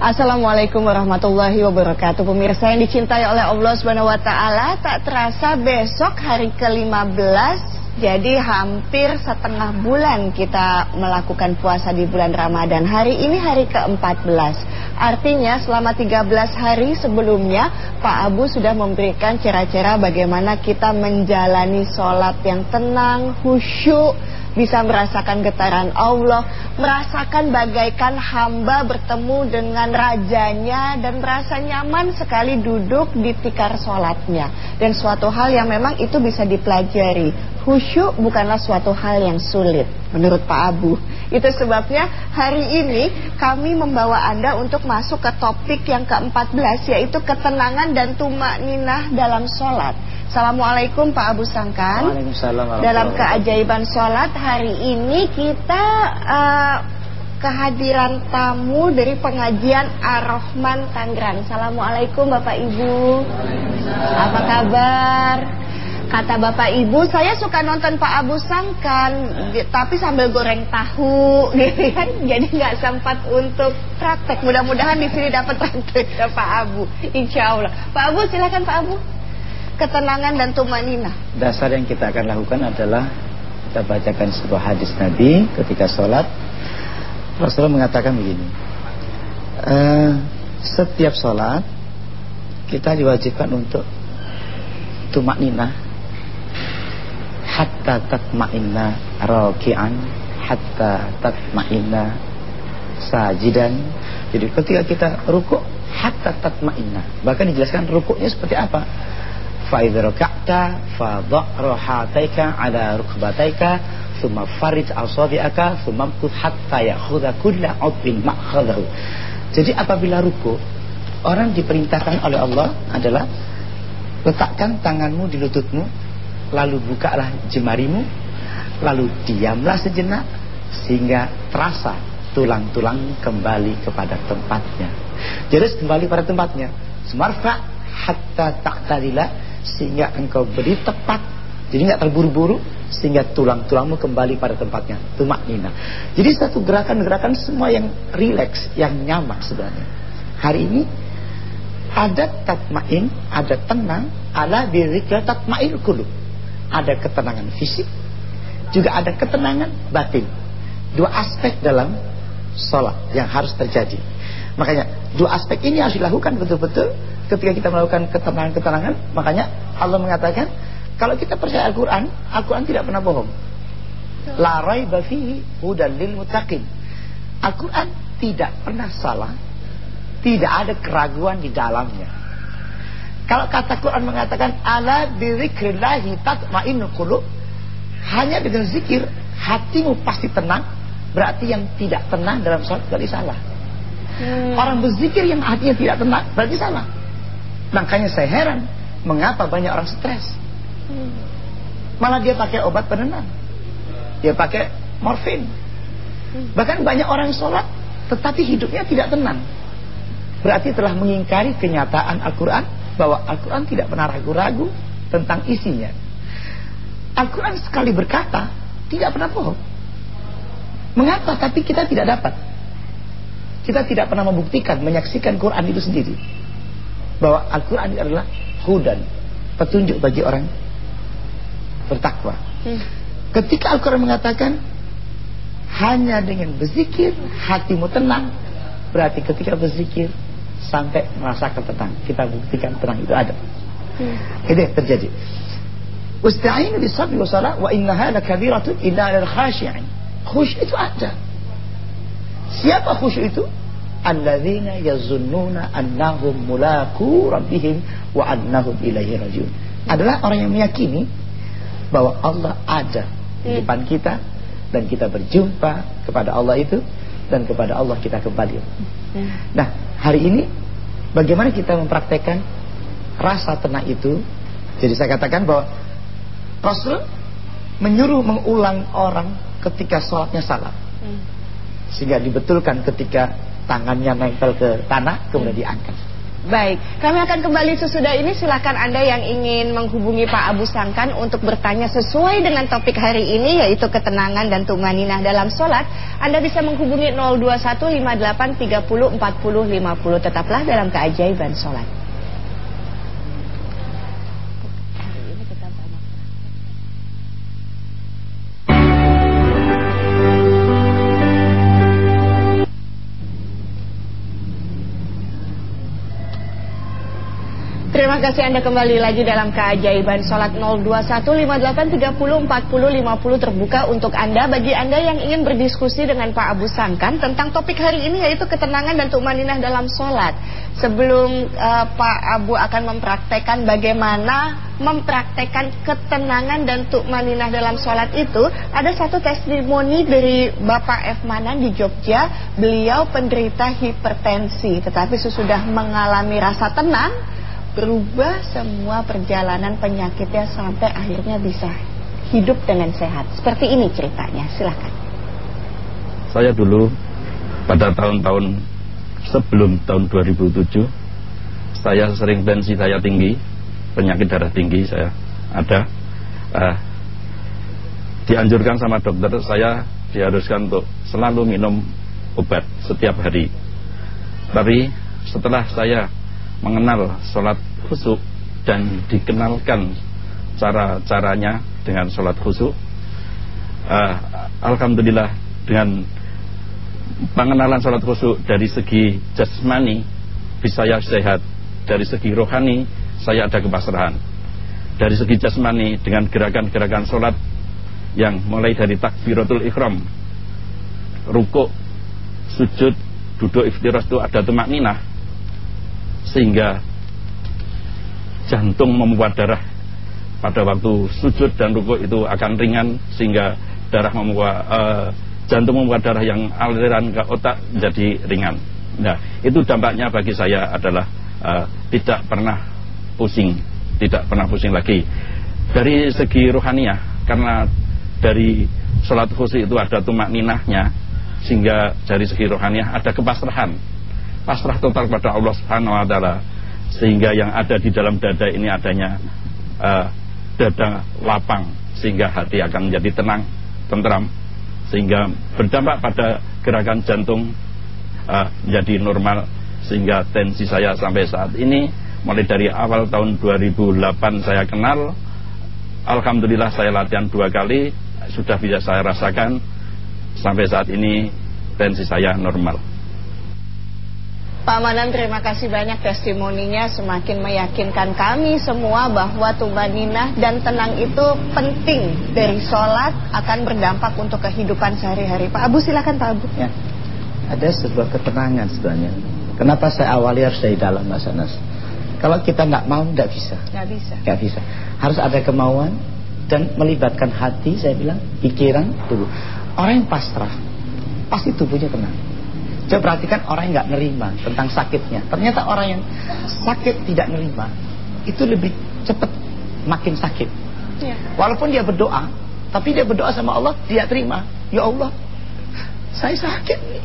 Assalamualaikum warahmatullahi wabarakatuh. Pemirsa yang dicintai oleh Allah ta'ala Tak terasa besok hari ke-15 jadi hampir setengah bulan kita melakukan puasa di bulan Ramadan. Hari ini hari ke-14 Artinya selama 13 hari sebelumnya Pak Abu sudah memberikan cara-cara bagaimana kita menjalani sholat yang tenang, khusyuk bisa merasakan getaran Allah, merasakan bagaikan hamba bertemu dengan rajanya dan merasa nyaman sekali duduk di tikar sholatnya. Dan suatu hal yang memang itu bisa dipelajari. Khusyuk bukanlah suatu hal yang sulit menurut Pak Abu. Itu sebabnya hari ini kami membawa Anda untuk masuk ke topik yang ke-14 yaitu ketenangan dan tumak ninah dalam sholat. Assalamualaikum Pak Abu Sangkan. Waalaikumsalam. Dalam keajaiban sholat hari ini kita uh, kehadiran tamu dari pengajian Ar-Rahman Tangerang. Assalamualaikum Bapak Ibu. Apa kabar? Kata Bapak Ibu, saya suka nonton Pak Abu Sangkan, tapi sambil goreng tahu, gitu kan. Jadi nggak sempat untuk praktek. Mudah-mudahan di sini dapat praktek ya Pak Abu, Insya Allah. Pak Abu, silakan Pak Abu ketenangan dan tumanina. Dasar yang kita akan lakukan adalah kita bacakan sebuah hadis Nabi ketika sholat. Rasulullah mengatakan begini, e, setiap sholat kita diwajibkan untuk tumanina hatta tatma'inna raki'an hatta tatma'inna sajidan. Jadi ketika kita rukuk hatta tatma'inna. Bahkan dijelaskan rukuknya seperti apa? Fa idza raka'ta fa dha'ra hataika ala rukbataika thumma farij asabi'aka thumma mkut hatta ya'khudha kulla 'udbin ma'khadhahu. Jadi apabila rukuk orang diperintahkan oleh Allah adalah letakkan tanganmu di lututmu lalu bukalah jemarimu. Lalu diamlah sejenak sehingga terasa tulang-tulang kembali kepada tempatnya. Jadi kembali pada tempatnya. Semarfa hatta ta'tadila sehingga engkau beri tepat. Jadi nggak terburu-buru sehingga tulang-tulangmu kembali pada tempatnya. Tumak nina jadi satu gerakan-gerakan semua yang rileks yang nyaman sebenarnya. Hari ini ada tatmain ada tenang ala birikya tatmain kulub ada ketenangan fisik juga ada ketenangan batin. Dua aspek dalam sholat yang harus terjadi. Makanya dua aspek ini harus dilakukan betul-betul ketika kita melakukan ketenangan-ketenangan. Makanya Allah mengatakan kalau kita percaya Al-Quran Al-Quran tidak pernah bohong. La raiba fihi hudan lil muttaqin. Al-Quran tidak pernah salah tidak ada keraguan di dalamnya kalau kata Quran mengatakan ala bidzikrillahi tatma'innul qulub hanya dengan zikir hatimu pasti tenang berarti yang tidak tenang dalam sholat berarti salah hmm. orang berzikir yang hatinya tidak tenang berarti salah Makanya saya heran mengapa banyak orang stres. Malah dia pakai obat penenang. Dia pakai morfin. Bahkan banyak orang sholat tetapi hidupnya tidak tenang. Berarti telah mengingkari kenyataan Al-Quran bahwa Al-Quran tidak pernah ragu-ragu tentang isinya. Al-Quran sekali berkata tidak pernah bohong. Mengapa? Tapi kita tidak dapat. Kita tidak pernah membuktikan, menyaksikan Quran itu sendiri bahwa Al-Quran adalah hudan petunjuk bagi orang bertakwa hmm. ketika Al-Quran mengatakan hanya dengan berzikir hatimu tenang berarti ketika berzikir sampai merasakan tenang kita buktikan tenang itu ada hmm. itu yang terjadi Usta'inu bisabri wa salat wa innaha lakabiratun illa lal khashi'in khusyuk itu ada siapa khusyuk itu alladzina yazunnuna annahum mulaku rabbihim wa annahum ilaihi rajiun. Adalah orang yang meyakini bahwa Allah ada di hmm. depan kita dan kita berjumpa kepada Allah itu dan kepada Allah kita kembali. Hmm. Nah, hari ini bagaimana kita mempraktekkan rasa tenang itu? Jadi saya katakan bahwa Rasul menyuruh mengulang orang ketika sholatnya salah. Hmm. Sehingga dibetulkan ketika tangannya nempel ke tanah kemudian diangkat. Baik, kami akan kembali sesudah ini. Silakan Anda yang ingin menghubungi Pak Abu Sangkan untuk bertanya sesuai dengan topik hari ini yaitu ketenangan dan tumaninah dalam sholat. Anda bisa menghubungi 02158304050. Tetaplah dalam keajaiban sholat. Kasih Anda kembali lagi dalam keajaiban Salat 02158304050 terbuka untuk Anda Bagi Anda yang ingin berdiskusi dengan Pak Abu Sangkan Tentang topik hari ini yaitu ketenangan dan tumaninah dalam sholat Sebelum uh, Pak Abu akan mempraktekkan bagaimana mempraktekkan ketenangan dan tumaninah dalam sholat itu Ada satu testimoni dari Bapak F. Manan di Jogja Beliau penderita hipertensi Tetapi sesudah mengalami rasa tenang berubah semua perjalanan penyakitnya sampai akhirnya bisa hidup dengan sehat. Seperti ini ceritanya, silahkan. Saya dulu pada tahun-tahun sebelum tahun 2007, saya sering tensi saya tinggi, penyakit darah tinggi saya ada. Uh, dianjurkan sama dokter saya diharuskan untuk selalu minum obat setiap hari. Tapi setelah saya mengenal sholat khusyuk dan dikenalkan cara-caranya dengan sholat khusyuk. Uh, Alhamdulillah dengan pengenalan sholat khusyuk dari segi jasmani bisa saya sehat. Dari segi rohani saya ada kepasrahan dari segi jasmani dengan gerakan-gerakan sholat yang mulai dari takbiratul ikhram rukuk sujud duduk iftiras itu ada temak ninah sehingga jantung membuat darah pada waktu sujud dan rukuk itu akan ringan sehingga darah membuat uh, jantung membuat darah yang aliran ke otak jadi ringan. Nah, itu dampaknya bagi saya adalah uh, tidak pernah pusing, tidak pernah pusing lagi. Dari segi rohaniah, karena dari sholat khusyuk itu ada tumak ninahnya, sehingga dari segi rohaniah ada kepasrahan pasrah total pada Allah Subhanahu wa taala. Sehingga yang ada di dalam dada ini adanya uh, dada lapang sehingga hati akan menjadi tenang, tentram. Sehingga berdampak pada gerakan jantung uh, menjadi normal. Sehingga tensi saya sampai saat ini mulai dari awal tahun 2008 saya kenal. Alhamdulillah saya latihan dua kali sudah bisa saya rasakan. Sampai saat ini tensi saya normal Pak Manan terima kasih banyak testimoninya semakin meyakinkan kami semua bahwa tumaninah dan tenang itu penting dari sholat akan berdampak untuk kehidupan sehari-hari. Pak Abu silakan Pak Abu. Ya, ada sebuah ketenangan sebenarnya. Kenapa saya awali harus dari dalam Mas Anas? Kalau kita nggak mau nggak bisa. Nggak bisa. Nggak bisa. Harus ada kemauan dan melibatkan hati. Saya bilang pikiran, tubuh. Orang yang pasrah pasti tubuhnya tenang. Coba perhatikan orang yang nggak nerima tentang sakitnya. Ternyata orang yang sakit tidak nerima itu lebih cepat makin sakit. Ya. Walaupun dia berdoa, tapi dia berdoa sama Allah dia terima. Ya Allah, saya sakit nih.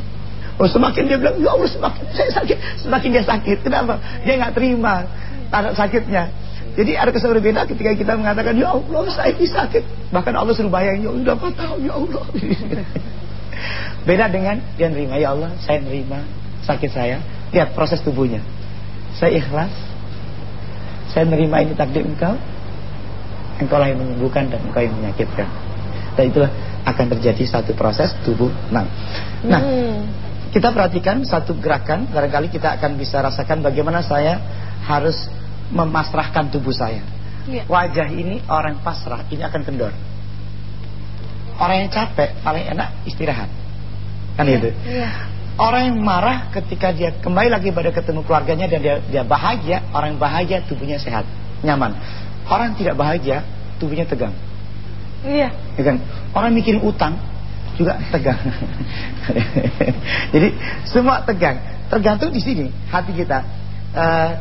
Oh semakin dia bilang, ya Allah semakin saya sakit, semakin dia sakit. Kenapa? Dia nggak terima tanda sakitnya. Jadi ada kesan berbeda ketika kita mengatakan, ya Allah saya ini sakit. Bahkan Allah suruh bayangin, ya udah tahu, ya Allah. Beda dengan dia nerima, ya Allah, saya nerima sakit saya. Lihat proses tubuhnya. Saya ikhlas. Saya nerima ini takdir engkau. Engkau lah yang menyembuhkan dan engkau yang menyakitkan. Dan itulah akan terjadi satu proses tubuh Nah, Nah, hmm. kita perhatikan satu gerakan, barangkali kita akan bisa rasakan bagaimana saya harus memasrahkan tubuh saya. Ya. Wajah ini orang pasrah, ini akan kendor. Orang yang capek paling enak istirahat. Kan ya, itu. Ya. Orang yang marah ketika dia kembali lagi pada ketemu keluarganya dan dia, dia bahagia, orang yang bahagia tubuhnya sehat, nyaman. Orang yang tidak bahagia tubuhnya tegang. Iya. Ya kan? Orang mikirin utang juga tegang. Jadi semua tegang. Tergantung di sini hati kita. Uh,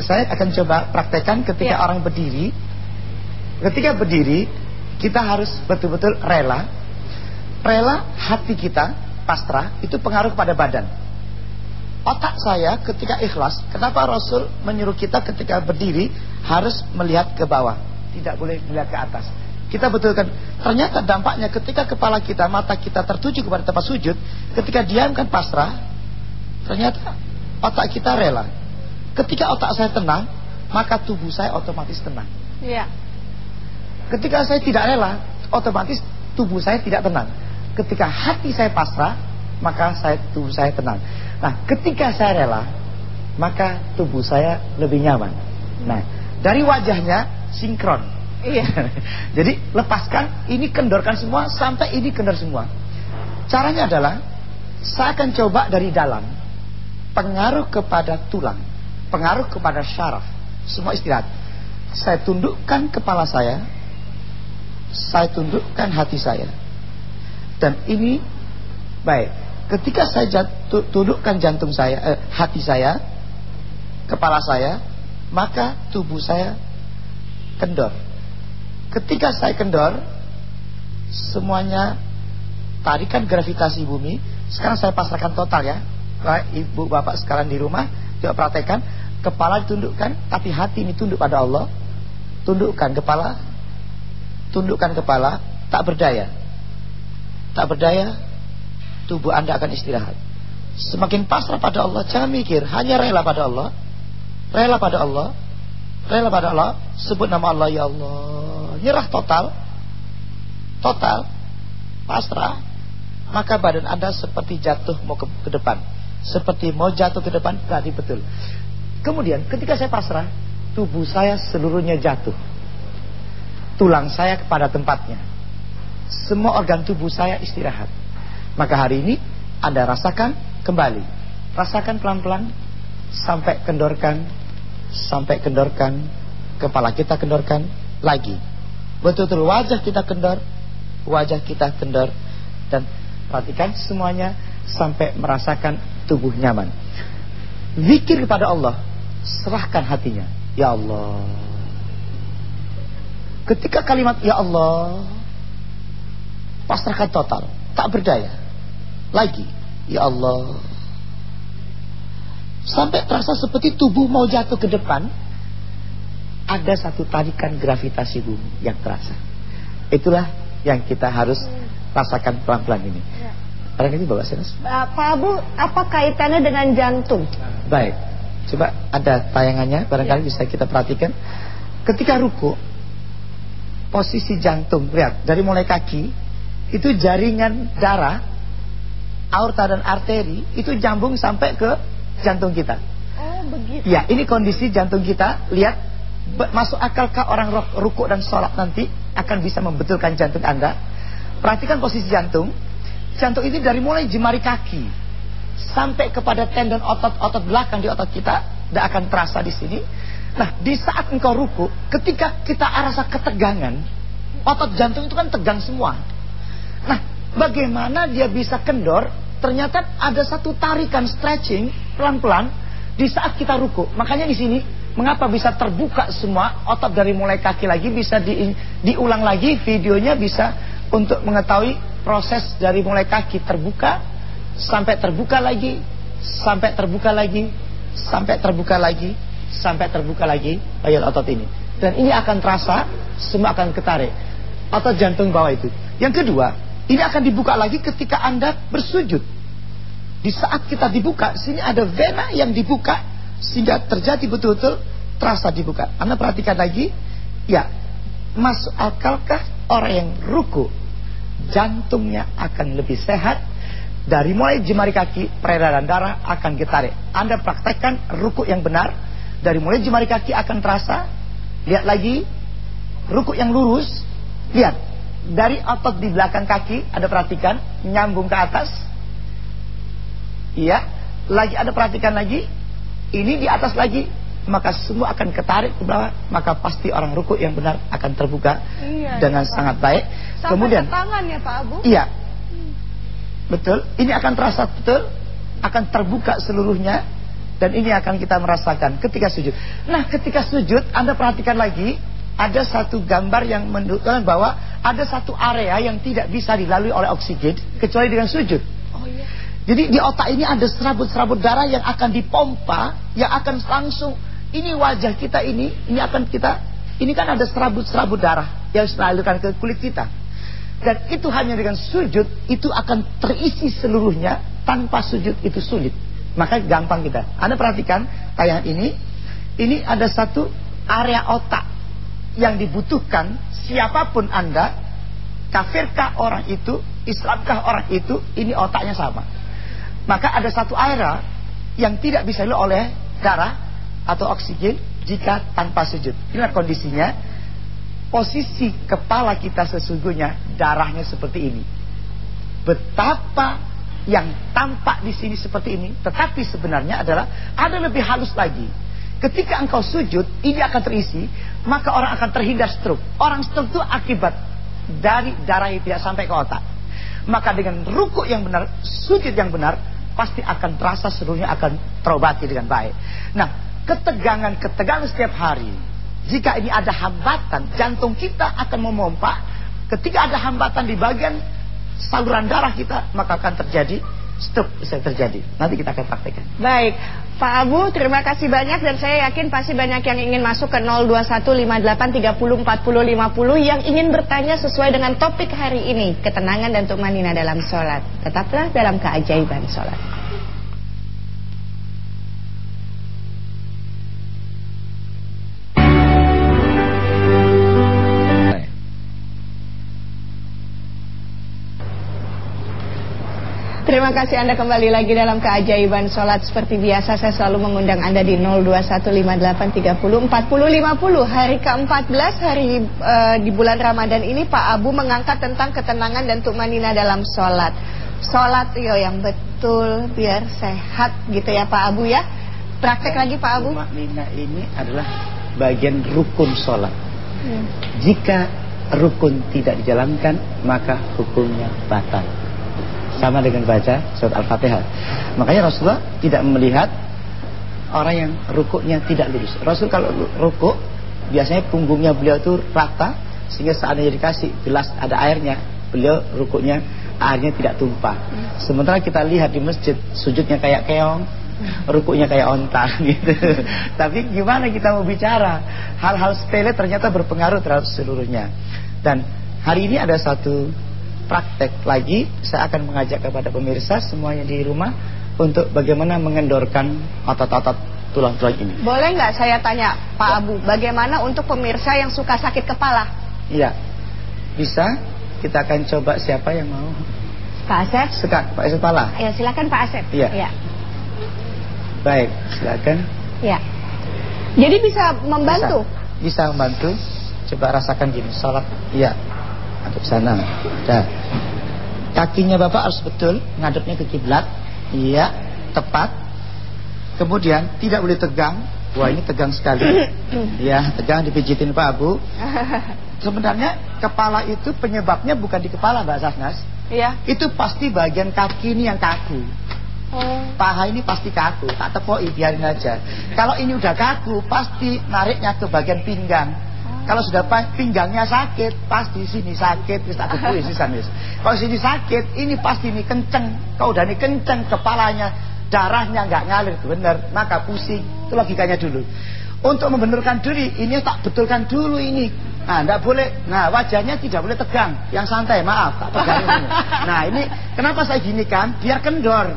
saya akan coba praktekkan ketika ya. orang berdiri. Ketika berdiri, kita harus betul-betul rela rela hati kita pasrah itu pengaruh kepada badan otak saya ketika ikhlas, kenapa Rasul menyuruh kita ketika berdiri harus melihat ke bawah, tidak boleh melihat ke atas. Kita betulkan, ternyata dampaknya ketika kepala kita, mata kita tertuju kepada tempat sujud, ketika diamkan pasrah, ternyata otak kita rela. Ketika otak saya tenang, maka tubuh saya otomatis tenang. Iya. Ketika saya tidak rela, otomatis tubuh saya tidak tenang. Ketika hati saya pasrah, maka saya tubuh saya tenang. Nah, ketika saya rela, maka tubuh saya lebih nyaman. Nah, dari wajahnya sinkron. Iya. Jadi lepaskan, ini kendorkan semua sampai ini kendor semua. Caranya adalah saya akan coba dari dalam. Pengaruh kepada tulang, pengaruh kepada syaraf, semua istirahat. Saya tundukkan kepala saya, saya tundukkan hati saya. Dan ini baik ketika saya jatuh, tundukkan jantung saya, eh, hati saya, kepala saya, maka tubuh saya kendor. Ketika saya kendor, semuanya tarikan gravitasi bumi. Sekarang saya pasrahkan total ya, ibu bapak sekarang di rumah, coba praktekkan. Kepala ditundukkan, tapi hati ini tunduk pada Allah. Tundukkan kepala, tundukkan kepala, tak berdaya. Tak berdaya, tubuh anda akan istirahat. Semakin pasrah pada Allah, jangan mikir, hanya rela pada Allah. Rela pada Allah, rela pada Allah, sebut nama Allah ya Allah. Nyerah total, total, pasrah, maka badan anda seperti jatuh mau ke, ke depan. Seperti mau jatuh ke depan, tadi betul. Kemudian ketika saya pasrah, tubuh saya seluruhnya jatuh. Tulang saya kepada tempatnya. Semua organ tubuh saya istirahat. Maka hari ini Anda rasakan kembali. Rasakan pelan-pelan sampai kendorkan, sampai kendorkan, kepala kita kendorkan lagi. Betul-betul wajah kita kendor, wajah kita kendor dan perhatikan semuanya sampai merasakan tubuh nyaman. Zikir kepada Allah, serahkan hatinya. Ya Allah. Ketika kalimat ya Allah pasrahkan total, tak berdaya lagi. Ya Allah. Sampai terasa seperti tubuh mau jatuh ke depan. Ada satu tarikan gravitasi bumi yang terasa. Itulah yang kita harus rasakan pelan-pelan ini. Ya. ini Bapak Senas. Pak Abu, apa kaitannya dengan jantung? Baik. Coba ada tayangannya, barangkali ya. bisa kita perhatikan. Ketika ruku, posisi jantung, lihat, dari mulai kaki, itu jaringan darah aorta dan arteri itu jambung sampai ke jantung kita. Oh, begitu. Ya, ini kondisi jantung kita. Lihat, masuk akalkah orang ruku dan sholat nanti akan bisa membetulkan jantung Anda? Perhatikan posisi jantung. Jantung ini dari mulai jemari kaki sampai kepada tendon otot-otot belakang di otot kita tidak akan terasa di sini. Nah, di saat engkau ruku, ketika kita rasa ketegangan, otot jantung itu kan tegang semua. Nah, Bagaimana dia bisa kendor? Ternyata ada satu tarikan stretching pelan-pelan di saat kita ruku. Makanya di sini mengapa bisa terbuka semua otot dari mulai kaki lagi bisa di, diulang lagi videonya bisa untuk mengetahui proses dari mulai kaki terbuka sampai terbuka lagi sampai terbuka lagi sampai terbuka lagi sampai terbuka lagi bagian otot ini dan ini akan terasa semua akan ketarik otot jantung bawah itu yang kedua ini akan dibuka lagi ketika Anda bersujud. Di saat kita dibuka, sini ada vena yang dibuka sehingga terjadi betul-betul terasa dibuka. Anda perhatikan lagi, ya, masuk akalkah orang yang ruku jantungnya akan lebih sehat dari mulai jemari kaki peredaran darah akan ditarik. Anda praktekkan ruku yang benar dari mulai jemari kaki akan terasa. Lihat lagi. Ruku yang lurus. Lihat. Dari otot di belakang kaki ada perhatikan nyambung ke atas. Iya. Lagi ada perhatikan lagi. Ini di atas lagi. Maka semua akan ketarik ke bawah. Maka pasti orang ruku yang benar akan terbuka iya, dengan iya, sangat baik. Sampai kemudian tangan ya Pak Abu? Iya. Betul. Ini akan terasa betul. Akan terbuka seluruhnya dan ini akan kita merasakan ketika sujud nah ketika sujud Anda perhatikan lagi ada satu gambar yang menunjukkan bahwa ada satu area yang tidak bisa dilalui oleh oksigen kecuali dengan sujud. Oh iya. Jadi di otak ini ada serabut-serabut darah yang akan dipompa, yang akan langsung ini wajah kita ini, ini akan kita, ini kan ada serabut-serabut darah yang mengalirkan ke kulit kita. Dan itu hanya dengan sujud itu akan terisi seluruhnya tanpa sujud itu sulit. Maka gampang kita. Anda perhatikan tayangan ini, ini ada satu area otak yang dibutuhkan siapa pun Anda, kafirkah orang itu, Islamkah orang itu, ini otaknya sama. Maka ada satu area yang tidak bisa dilalui oleh darah atau oksigen jika tanpa sujud. Inilah kondisinya. Posisi kepala kita sesungguhnya darahnya seperti ini. Betapa yang tampak di sini seperti ini, tetapi sebenarnya adalah ada lebih halus lagi. Ketika engkau sujud, ini akan terisi, maka orang akan terhindar stroke. Orang stroke itu akibat dari darah yang tidak sampai ke otak. Maka dengan ruku yang benar, sujud yang benar, pasti akan terasa seluruhnya akan terobati dengan baik. Nah, ketegangan-ketegangan setiap hari, jika ini ada hambatan, jantung kita akan memompa. Ketika ada hambatan di bagian saluran darah kita, maka akan terjadi stop bisa terjadi. Nanti kita akan praktekkan. Baik, Pak Abu, terima kasih banyak dan saya yakin pasti banyak yang ingin masuk ke 02158304050 yang ingin bertanya sesuai dengan topik hari ini, ketenangan dan tumanina dalam sholat. Tetaplah dalam keajaiban sholat. Terima kasih Anda kembali lagi dalam keajaiban sholat. Seperti biasa saya selalu mengundang Anda di 02158304050 Hari ke-14 hari uh, di bulan Ramadan ini Pak Abu mengangkat tentang ketenangan dan tumanina dalam sholat. Sholat yo yang betul biar sehat gitu ya Pak Abu ya. Praktek dan lagi Pak Abu. Tumanina ini adalah bagian rukun sholat. Hmm. Jika rukun tidak dijalankan maka hukumnya batal sama dengan baca surat Al-Fatihah. Makanya Rasulullah tidak melihat orang yang rukuknya tidak lurus. Rasul kalau rukuk biasanya punggungnya beliau itu rata sehingga saat dia dikasih gelas ada airnya, beliau rukuknya airnya tidak tumpah. Sementara kita lihat di masjid sujudnya kayak keong, rukuknya kayak onta gitu. Tapi gimana kita mau bicara? Hal-hal sepele ternyata berpengaruh terhadap seluruhnya. Dan hari ini ada satu praktek lagi saya akan mengajak kepada pemirsa semuanya di rumah untuk bagaimana mengendorkan otot-otot tulang-tulang ini. Boleh nggak saya tanya Pak ya. Abu, bagaimana untuk pemirsa yang suka sakit kepala? Iya, bisa. Kita akan coba siapa yang mau. Pak Asep? Suka, Pak Asep kepala. Ya silakan Pak Asep. Iya. Ya. Baik, silakan. Iya. Jadi bisa membantu? Bisa, bisa membantu. Coba rasakan gini, salat. Iya ke sana. Dah. Kakinya Bapak harus betul ngadepnya ke kiblat. Iya, tepat. Kemudian tidak boleh tegang. Wah, ini tegang sekali. Ya, tegang dipijitin Pak Abu. Sebenarnya kepala itu penyebabnya bukan di kepala Mbak Sasnas. Iya. Itu pasti bagian kaki ini yang kaku. Oh. Paha ini pasti kaku, tak tepoi biarin aja. Kalau ini udah kaku, pasti nariknya ke bagian pinggang. Kalau sudah pinggangnya sakit, pasti sini sakit, wis tak kepuis sisan wis. Kalau sini sakit, ini pasti ini kenceng. Kalau udah ini kenceng kepalanya, darahnya nggak ngalir benar, maka pusing. Itu logikanya dulu. Untuk membenarkan diri, ini tak betulkan dulu ini. Nah, enggak boleh. Nah, wajahnya tidak boleh tegang. Yang santai, maaf, tak tegang. Nah, ini kenapa saya gini kan? Biar kendor.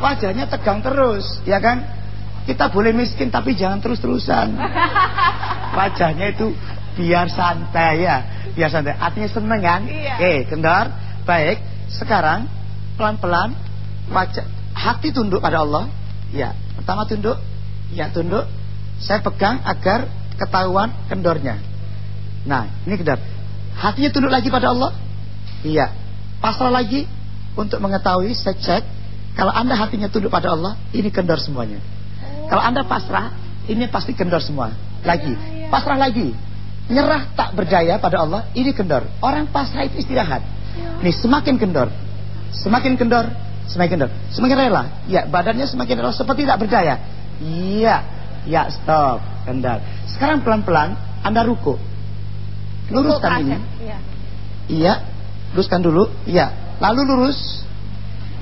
Wajahnya tegang terus, ya kan? Kita boleh miskin tapi jangan terus-terusan. Wajahnya itu biar santai ya. Biar santai. Artinya seneng kan? Iya. oke kendor. Baik. Sekarang pelan-pelan wajah hati tunduk pada Allah. Ya pertama tunduk. Ya tunduk. Saya pegang agar ketahuan kendornya. Nah ini kendor. Hatinya tunduk lagi pada Allah? Iya. Pasrah lagi untuk mengetahui saya cek kalau anda hatinya tunduk pada Allah ini kendor semuanya. Kalau anda pasrah ini pasti kendor semua. Lagi. Pasrah lagi Nyerah tak berdaya pada Allah, ini kendor. Orang pasrah itu istirahat. Nih semakin kendor, semakin kendor, semakin kendor, semakin rela. Ya badannya semakin rela seperti tak berdaya. Iya, ya stop, kendor. Sekarang pelan-pelan Anda ruku. Luruskan ini. Iya. iya, luruskan dulu. Iya, lalu lurus.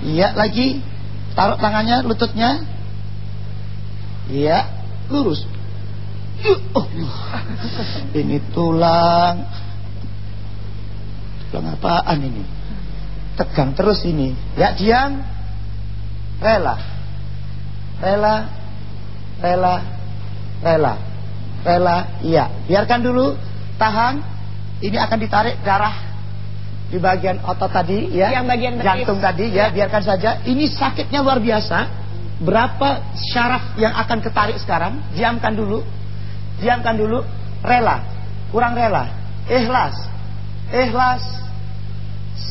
Iya lagi. taruh tangannya, lututnya. Iya, lurus. Allah. Ini tulang. Tulang apaan ini? Tegang terus ini. Ya diam. Rela. Rela. Rela. Rela. Rela. Iya. Biarkan dulu. Tahan. Ini akan ditarik darah di bagian otot tadi ya. Yang bagian betis. jantung tadi ya, Ya. biarkan saja. Ini sakitnya luar biasa. Berapa syaraf yang akan ketarik sekarang? Diamkan dulu. Diamkan dulu. Rela. Kurang rela. Ikhlas. Ikhlas.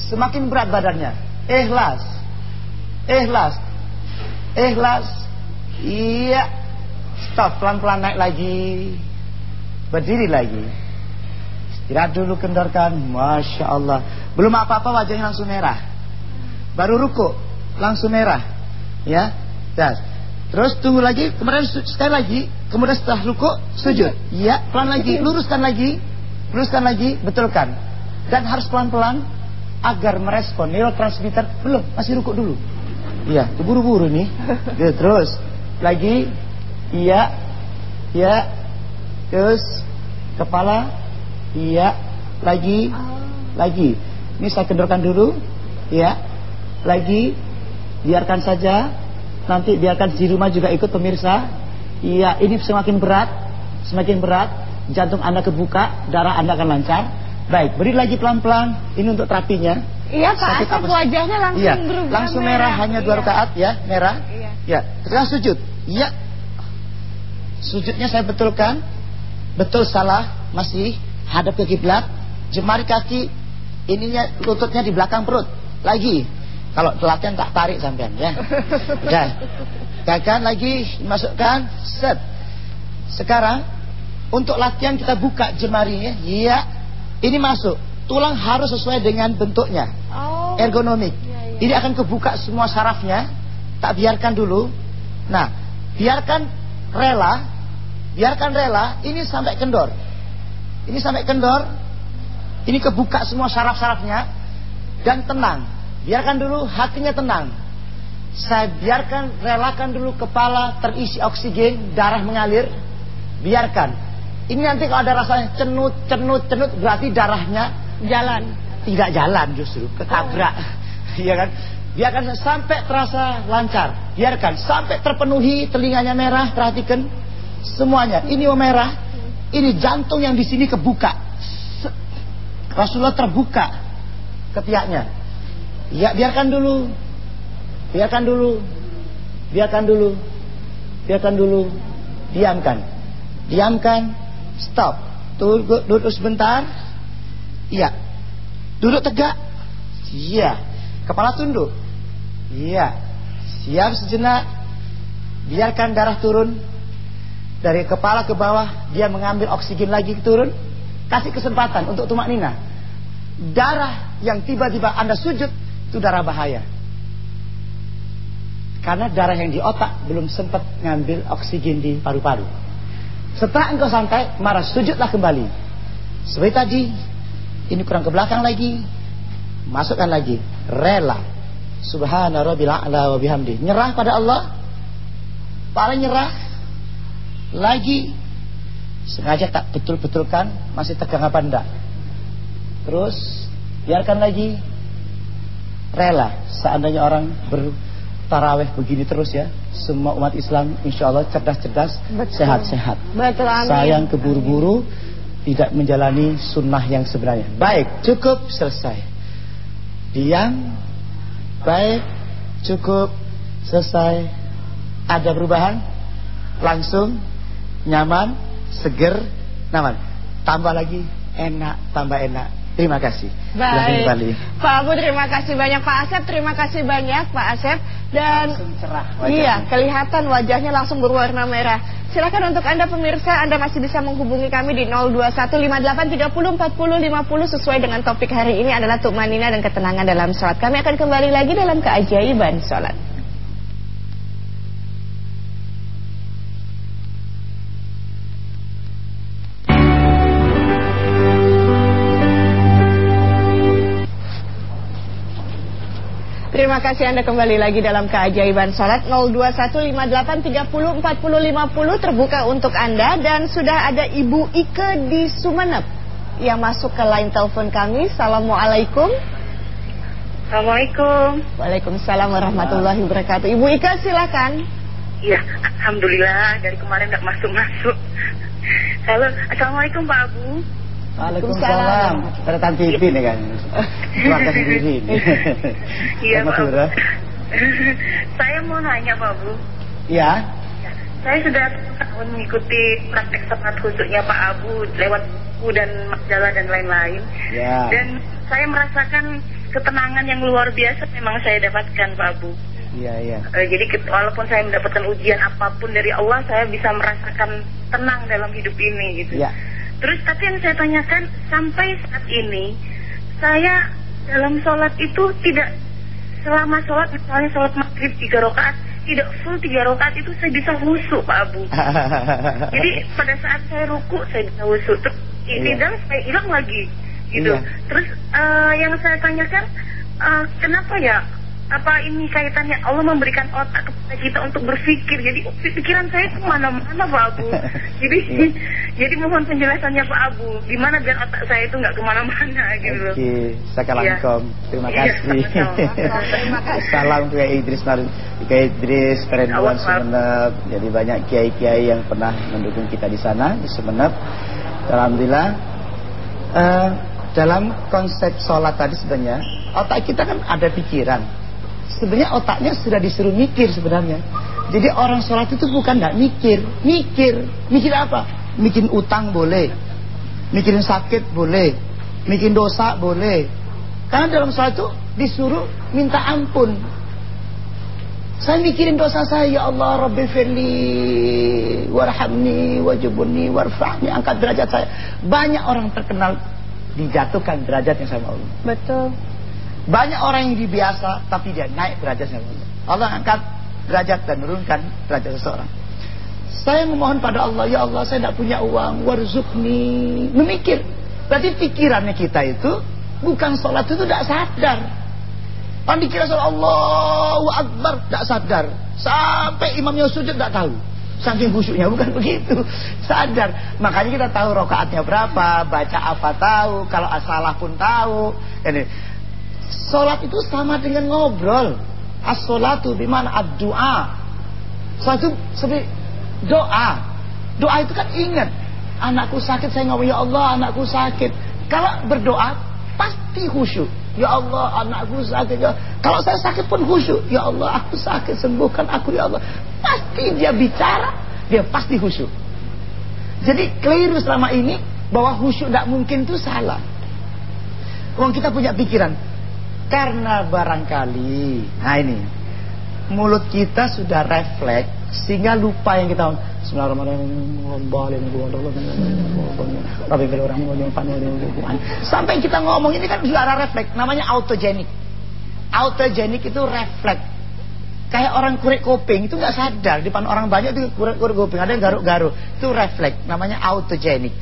Semakin berat badannya. Ikhlas. Ikhlas. Ikhlas. Iya. Stop. Pelan-pelan naik lagi. Berdiri lagi. Istirahat dulu kendorkan. Masya Allah. Belum apa-apa wajahnya langsung merah. Baru ruku. Langsung merah. Ya. Das. Terus tunggu lagi. Kemudian sekali lagi. Kemudian setelah ruku. Sujud. Iya. Pelan lagi. Luruskan lagi. Luruskan lagi. Betulkan. Dan harus pelan-pelan. Agar merespon neurotransmitter. Belum. Masih ruku dulu. Iya. Buru-buru nih. Ya, terus. Lagi. Iya. Iya. Terus. Kepala. Iya. Lagi. Lagi. Ini saya kendorkan dulu. Ya. Lagi. Biarkan saja. Nanti biarkan di rumah juga ikut pemirsa. Iya, ini semakin berat. Semakin berat. Jantung Anda kebuka, darah Anda akan lancar. Baik, beri lagi pelan-pelan. Ini untuk terapinya. Iya Pak apa? wajahnya langsung Iya, berubah langsung merah, hanya dua Iya. rakaat ya, merah. Iya. Ya, sekarang sujud. Iya. Sujudnya saya betulkan. Betul salah, masih hadap ke kiblat. Jemari kaki ininya lututnya di belakang perut. Lagi. Kalau latihan tak tarik sampean ya. Ya. Gagan lagi masukkan set. Sekarang untuk latihan kita buka jemarinya. Iya. Ini masuk. Tulang harus sesuai dengan bentuknya Oh. ergonomik. Iya, iya. Ini akan kebuka semua sarafnya. Tak biarkan dulu. Nah, biarkan rela, biarkan rela. Ini sampai kendor. Ini sampai kendor. Ini kebuka semua saraf-sarafnya dan tenang. Biarkan dulu hatinya tenang. Saya biarkan relakan dulu kepala terisi oksigen, darah mengalir. Biarkan. Ini nanti kalau ada rasanya cenut, cenut, cenut berarti darahnya Jalan. tidak jalan justru ketabrak. Iya kan? Biarkan sampai terasa lancar. Biarkan sampai terpenuhi telinganya merah perhatikan. Semuanya. Ini merah. Ini jantung yang di sini kebuka. Rasulullah terbuka ketiaknya ya biarkan dulu biarkan dulu biarkan dulu biarkan dulu diamkan diamkan stop tunggu duduk sebentar iya Duduk tegak. Iya. Kepala tunduk. Iya. Siap sejenak. Biarkan darah turun. Dari kepala ke bawah. Dia mengambil oksigen lagi turun. Kasih kesempatan untuk tumak nina. Darah yang tiba-tiba Anda sujud. Itu darah bahaya. Karena darah yang di otak belum sempat ngambil oksigen di paru-paru. Setelah engkau santai, marah sujudlah kembali. Seperti tadi, ini kurang ke belakang lagi. Masukkan lagi. Rela. Subhana rabbil a'la wa bihamdi. Nyerah pada Allah. Paling nyerah. Lagi. Sengaja tak betul-betulkan. Masih tegang apa enggak. Terus. Biarkan lagi. Rela. Seandainya orang bertaraweh begini terus ya. Semua umat Islam insya Allah cerdas-cerdas. Sehat-sehat. Sayang keburu-buru tidak menjalani sunnah yang sebenarnya. Baik, cukup selesai. Diam. Baik, cukup selesai. Ada perubahan? Langsung nyaman, seger, nyaman. Tambah lagi enak, tambah enak. Terima kasih. Baik. Pak Abu terima kasih banyak Pak Asep, terima kasih banyak Pak Asep dan Langsung cerah wajahnya. iya kelihatan wajahnya langsung berwarna merah. Silakan untuk anda pemirsa anda masih bisa menghubungi kami di 02158304050 sesuai dengan topik hari ini adalah tumanina dan ketenangan dalam sholat. Kami akan kembali lagi dalam keajaiban sholat. Terima kasih Anda kembali lagi dalam keajaiban sholat 02158304050 terbuka untuk Anda dan sudah ada Ibu Ike di Sumeneb yang masuk ke line telepon kami. Assalamualaikum. Assalamualaikum. Waalaikumsalam warahmatullahi wabarakatuh. Ibu Ike silakan. Iya, alhamdulillah dari kemarin nggak masuk masuk. Halo, assalamualaikum Pak Abu. Waalaikumsalam. Ternyata TV nih kan. Keluarga sendiri. Iya Pak. Saya mau nanya Pak Abu. Ya. Saya sudah tahun mengikuti praktek sholat khususnya Pak Abu lewat buku dan majalah dan lain-lain. Ya. Dan saya merasakan ketenangan yang luar biasa memang saya dapatkan Pak Abu. Iya, iya. Eh, jadi walaupun saya mendapatkan ujian apa pun dari Allah, saya bisa merasakan tenang dalam hidup ini gitu. Ya. Terus tapi yang saya tanyakan sampai saat ini saya dalam sholat itu tidak selama sholat misalnya sholat maghrib tiga rakaat tidak full tiga rakaat itu saya bisa khusyuk Pak Abu. Jadi pada saat saya ruku saya bisa khusyuk terus Iya. tidak saya hilang lagi gitu. Iya. Terus eh, yang saya tanyakan eh, kenapa ya apa ini kaitannya Allah memberikan otak kepada kita untuk berpikir jadi pikiran saya itu mana-mana Pak Abu jadi Iya. jadi mohon penjelasannya Pak Abu gimana biar otak saya itu nggak ke mana-mana gitu loh Oke, Sakalangkom. Terima Iya, kasih. Terima kasih. Salam untuk Kiai Idris Mar- Kiai Idris Perenduan. Sumeneb. Jadi banyak kiai-kiai yang pernah mendukung kita di sana di Sumeneb. Alhamdulillah. Eh, dalam konsep sholat tadi sebenarnya otak kita kan ada pikiran. Sebenarnya otaknya sudah disuruh mikir sebenarnya. Jadi orang sholat itu bukan nggak mikir, mikir, mikir apa? Mikirin utang boleh, mikirin sakit boleh, mikirin dosa boleh. Karena dalam sholat itu disuruh minta ampun. Saya mikirin dosa saya, ya Allah, Rabbi firli, warhamni, wajibuni, warfa'ni, angkat derajat saya. Banyak orang terkenal dijatuhkan derajatnya sama Allah. Betul. Banyak orang yang dibiasa tapi dia naik derajatnya Allah. Angkat derajat dan menurunkan derajat seseorang. Saya memohon pada Allah, ya Allah saya tidak punya uang, warzukni. Memikir. Berarti pikirannya kita itu bukan sholat itu tidak sadar. Kan dikira sholat Allahu Akbar tidak sadar. Sampai imamnya sujud tidak tahu. Saking khusyuknya bukan begitu. Sadar. Makanya kita tahu rokaatnya berapa, baca apa tahu, kalau salah pun tahu. Ini. Sholat itu sama dengan ngobrol. As-sholatu bimana ad-du'a. Sholat itu seperti doa. Doa itu kan ingat. Anakku sakit saya ngomong ya Allah anakku sakit. Kalau berdoa pasti khusyuk. Ya Allah anakku sakit ya. Kalau saya sakit pun khusyuk. Ya Allah aku sakit sembuhkan aku ya Allah. Pasti dia bicara dia pasti khusyuk. Jadi keliru selama ini bahwa khusyuk tidak mungkin itu salah. Uang kita punya pikiran karena barangkali, nah ini mulut kita sudah refleks sehingga lupa yang kita Bismillahirrahmanirrahim. Sampai kita ngomong ini kan sudah ada refleks, namanya autogenik. Autogenik itu refleks. Kayak orang kurik kuping itu nggak sadar di depan orang banyak itu kurik kurik kuping ada yang garuk-garuk itu refleks namanya autogenik.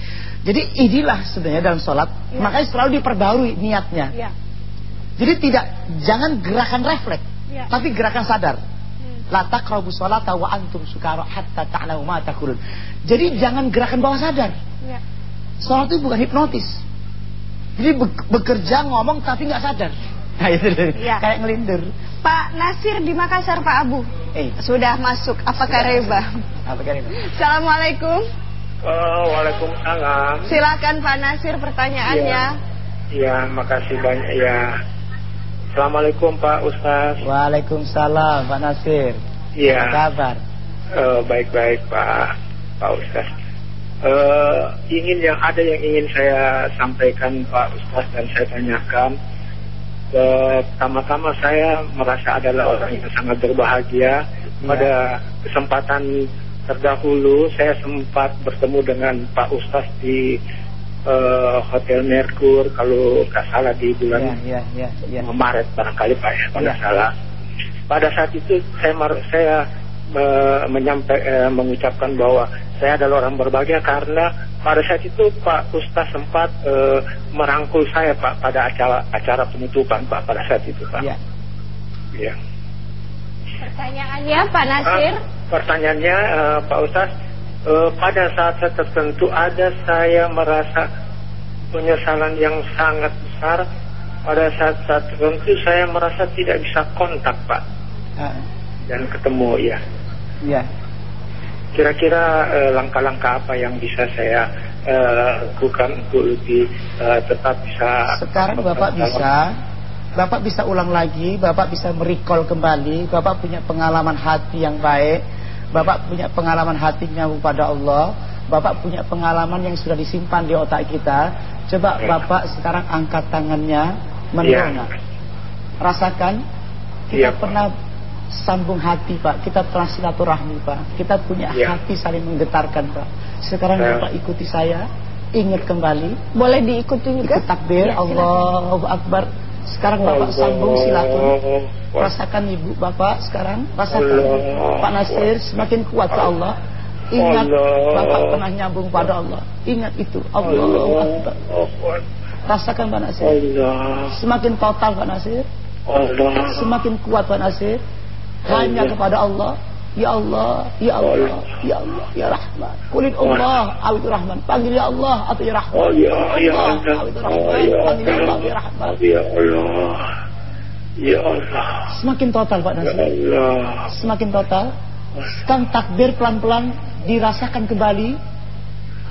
Jadi inilah sebenarnya dalam sholat Ya. makanya selalu diperbarui niatnya. Ya. Jadi tidak jangan gerakan refleks, Ya. tapi gerakan sadar. Hmm. La taqrabu sholata wa antum sukara hatta ta'lamu ma taqulun. Jadi jangan gerakan bawah sadar. Ya. Sholat itu bukan hipnotis. Jadi be- bekerja ngomong tapi nggak sadar. Nah itu Ya. kayak ngelindur. Pak Nasir di Makassar Pak Abu Eh, sudah masuk. Apakah reba? apa kan itu? Assalamualaikum. Oh, Waalaikumsalam. Silakan Pak Nasir pertanyaannya. Ya, makasih banyak ya. Assalamualaikum Pak Ustaz. Waalaikumsalam Pak Nasir. Iya. Apa kabar? Eh, baik-baik Pak Pak Ustaz. Eh, ingin yang ada yang ingin saya sampaikan Pak Ustaz dan saya tanyakan. Pertama-tama saya merasa adalah orang yang sangat berbahagia pada kesempatan terdahulu saya sempat bertemu dengan Pak Ustaz di eh, Hotel Merkur kalau nggak salah di bulan Ya, ya, ya, ya. Maret barangkali Pak ya, kalau Ya. salah. Pada saat itu saya mar- saya menyampai eh, mengucapkan bahwa saya adalah orang berbahagia karena pada saat itu Pak Ustaz sempat eh, merangkul saya Pak pada acara acara penutupan Pak pada saat itu Pak. Ya. Ya. Pertanyaannya Pak Nasir. Ah, pertanyaannya uh, Pak Ustaz, uh, pada saat tertentu ada saya merasa penyesalan yang sangat besar. Pada saat-saat tertentu saya merasa tidak bisa kontak Pak. Ah, dan ketemu ya. ya. Kira-kira eh, langkah-langkah apa yang bisa saya eh, lakukan untuk lebih eh, tetap bisa Sekarang Bapak bisa. Bapak bisa ulang lagi, Bapak bisa merecall kembali, Bapak punya pengalaman hati yang baik, Bapak punya pengalaman hati nyambung pada Allah, Bapak punya pengalaman yang sudah disimpan di otak kita. Coba Ya. Bapak sekarang angkat tangannya, mendongak. Rasakan, kita Iya, Pak. pernah sambung hati Pak, kita telah silaturahmi Pak, kita punya Iya. hati saling menggetarkan Pak. Sekarang Ya. Bapak ikuti saya, ingat kembali, Boleh diikuti juga? Ikut takbir Ya. Allahu Akbar Sekarang Bapak Allah. sambung silaturahmi. Rasakan ibu Bapak sekarang. Rasakan Allah. Pak Nasir semakin kuat ke Allah. Ingat Allah. Bapak pernah nyambung pada Allah. Ingat itu. Allahu Akbar. Rasakan Pak Nasir. Allah. Semakin total Pak Nasir. Allah. Semakin kuat Pak Nasir. Hanya Allah. kepada Allah Ya Allah, Ya Allah, Ya Allah, Ya Rahman. Kulin Allah, awit Rahman. Panggil Ya Allah atau Ya Rahman. Oh ya ya Allah, Allah awit Oh Rahman. ya Panggil Ya Allah, Ya Rahman. Allah Ya Allah Ya Allah Semakin total Pak Ya Nasir. Allah Semakin total. Sekarang takbir pelan-pelan dirasakan kembali.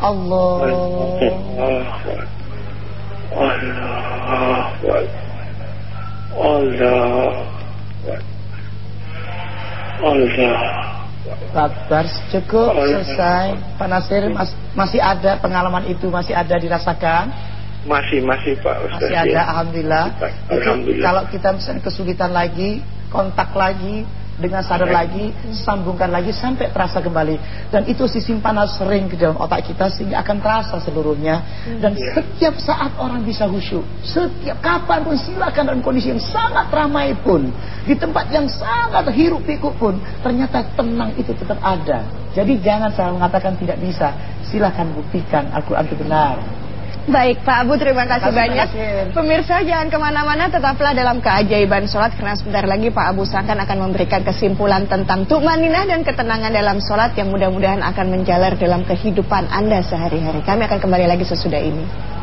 Allah. Allah Allah Allah Akbar cukup selesai. Pak Nasir mas- masih ada pengalaman itu masih ada dirasakan. masih masih Pak Ustaz Masih ada ya. alhamdulillah. Itu Alhamdulillah. kalau kita misalnya kesulitan lagi, kontak lagi dengan sadar lagi, sambungkan lagi sampai terasa kembali. Dan itu disimpan sering ke dalam otak kita sehingga akan terasa seluruhnya. Dan Ya. setiap saat orang bisa khusyuk. Setiap kapan pun silakan dalam kondisi yang sangat ramai pun, di tempat yang sangat hiruk pikuk pun, ternyata tenang itu tetap ada. Jadi jangan saya mengatakan tidak bisa. Silakan buktikan Al-Quran itu benar. Baik Pak Abu terima kasih Terima kasih, banyak. Pak Nasir. Pemirsa jangan ke mana-mana tetaplah dalam keajaiban sholat Karena sebentar lagi Pak Abu Sangkan akan memberikan kesimpulan tentang tukmaninah dan ketenangan dalam sholat Yang mudah-mudahan akan menjalar dalam kehidupan Anda sehari-hari. Kami akan kembali lagi sesudah ini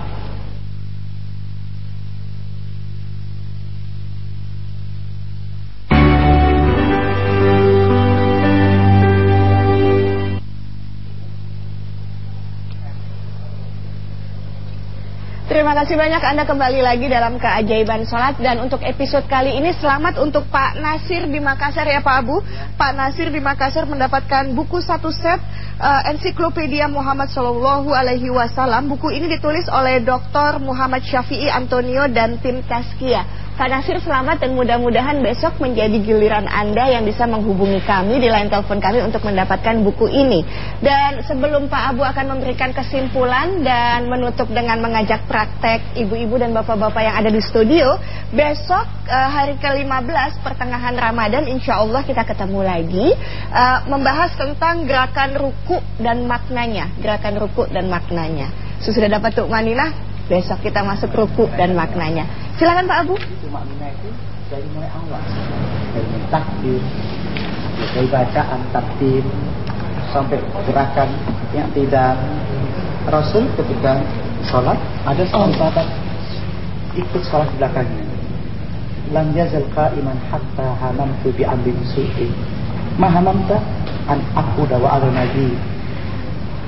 kasih banyak. Anda kembali lagi dalam keajaiban sholat. Dan untuk episode kali ini selamat untuk Pak Nasir di Makassar ya Pak Abu. Pak Nasir di Makassar mendapatkan buku satu set eh, Ensiklopedia Muhammad Sallallahu Alaihi Wasallam. Buku ini ditulis oleh Dr. Muhammad Syafi'i Antonio dan tim Taskia Pak Nasir selamat dan mudah-mudahan besok menjadi giliran Anda yang bisa menghubungi kami di line telepon kami untuk mendapatkan buku ini. Dan sebelum Pak Abu akan memberikan kesimpulan dan menutup dengan mengajak praktek ibu-ibu dan bapak-bapak yang ada di studio, besok eh, hari ke-15 pertengahan Ramadan insya Allah kita ketemu lagi eh, membahas tentang gerakan ruku dan maknanya, gerakan ruku dan maknanya. Sesudah dapat tukmaninah, besok kita masuk ruku dan maknanya. Silakan Pak Abu. itu maknanya itu dari mulai awal. Dari takbir dari bacaan takbir sampai gerakan yang tidak Rasul ketika sholat ada seorang sahabat ikut sholat di belakangnya. Lam yazal qa'iman hatta hamamtu bi amrin su'i. Ma hamamta an aku dawa ala nabi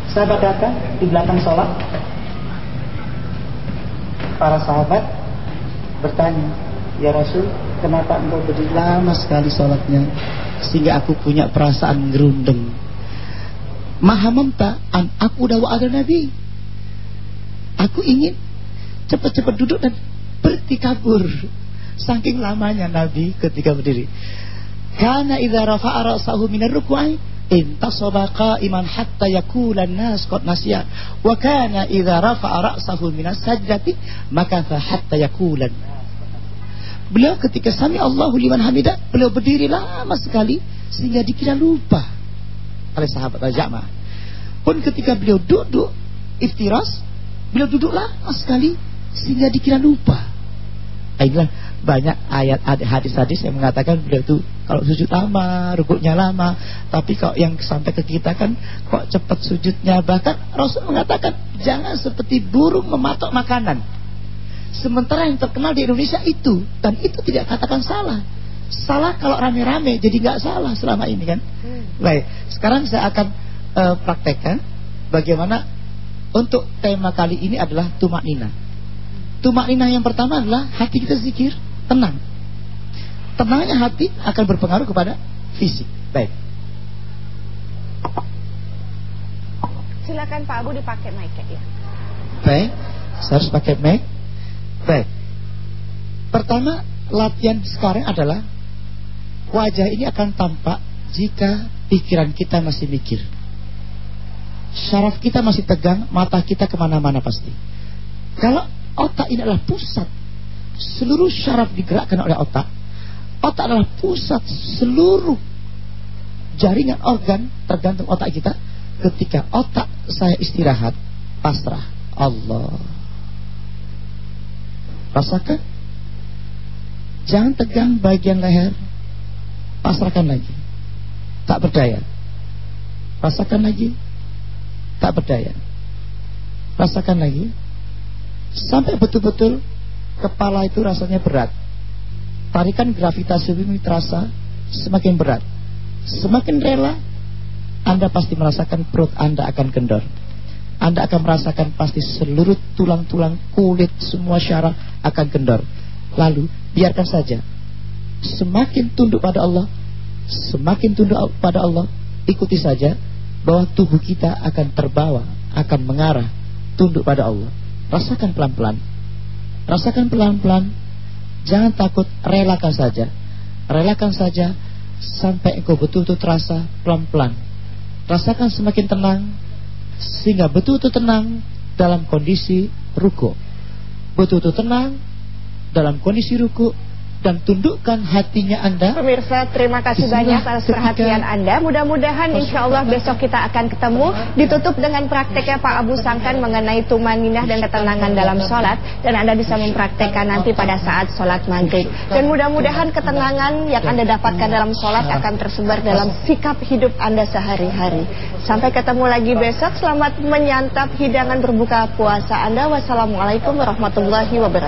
sahabat datang di belakang sholat para sahabat bertanya, Ya Rasul, kenapa engkau berdiri lama sekali sholatnya sehingga aku punya perasaan gerundeng. Mahamamta an aku dawa ada Nabi. Aku ingin cepat-cepat duduk dan bertikabur. Saking lamanya Nabi ketika berdiri. Karena idza rafa'a ra'sahu minar ruk'i intasaba qa'iman hatta yakula an-nas qad nasiya wa kana idza rafa'a ra'sahu sajdati maka fa hatta yakula Beliau ketika sami Allahu liman hamidah beliau berdiri lama sekali sehingga dikira lupa oleh sahabat Raja'mah. Pun ketika beliau duduk iftiras beliau duduk lama sekali sehingga dikira lupa. Inilah banyak ayat hadis-hadis yang mengatakan beliau itu kalau sujud lama, rukuknya lama. Tapi kalau yang sampai ke kita kan kok cepat sujudnya. Bahkan Rasul mengatakan jangan seperti burung mematok makanan. Sementara yang terkenal di Indonesia itu dan itu tidak katakan salah. Salah kalau rame-rame jadi nggak salah selama ini kan. Hmm. Baik, sekarang saya akan uh, praktekkan bagaimana untuk tema kali ini adalah tumak nina. Tumak nina yang pertama adalah hati kita zikir tenang. Tenangnya hati akan berpengaruh kepada fisik. Baik. Silakan Pak Abu dipakai mic ya. Baik, saya harus pakai mic. Baik. Pertama, latihan sekarang adalah wajah ini akan tampak jika pikiran kita masih mikir. Syaraf kita masih tegang, mata kita ke mana-mana pasti. Kalau otak ini adalah pusat, seluruh syaraf digerakkan oleh otak. Otak adalah pusat seluruh jaringan organ tergantung otak kita. Ketika otak saya istirahat, pasrah. Allah. Rasakan? Jangan tegang bagian leher. Pasrahkan lagi. Tak berdaya. Rasakan lagi. Tak berdaya. Rasakan lagi. Sampai betul-betul Kepala itu rasanya berat Tarikan gravitasi bumi terasa Semakin berat. Semakin rela Anda pasti merasakan perut Anda akan kendor. Anda akan merasakan pasti seluruh tulang-tulang kulit Semua syaraf akan kendor. Lalu biarkan saja. Semakin tunduk pada Allah Semakin tunduk pada Allah Ikuti saja Bahwa tubuh kita akan terbawa Akan mengarah Tunduk pada Allah. Rasakan pelan-pelan. Rasakan pelan-pelan Jangan takut Relakan saja. Relakan saja Sampai engkau betul-betul terasa pelan-pelan. Rasakan semakin tenang Sehingga betul-betul tenang Dalam kondisi ruko Betul-betul tenang dalam kondisi ruku dan tundukkan hatinya Anda. Pemirsa, terima kasih banyak atas perhatian Anda. Mudah-mudahan insya Allah besok kita akan ketemu. Ditutup dengan prakteknya Pak Abu Sangkan mengenai tumaninah dan ketenangan dalam sholat. Dan Anda bisa mempraktekkan nanti pada saat sholat maghrib. Dan mudah-mudahan ketenangan yang Anda dapatkan dalam sholat akan tersebar dalam sikap hidup Anda sehari-hari. Sampai ketemu lagi besok. Selamat menyantap hidangan berbuka puasa Anda. Wassalamualaikum warahmatullahi wabarakatuh.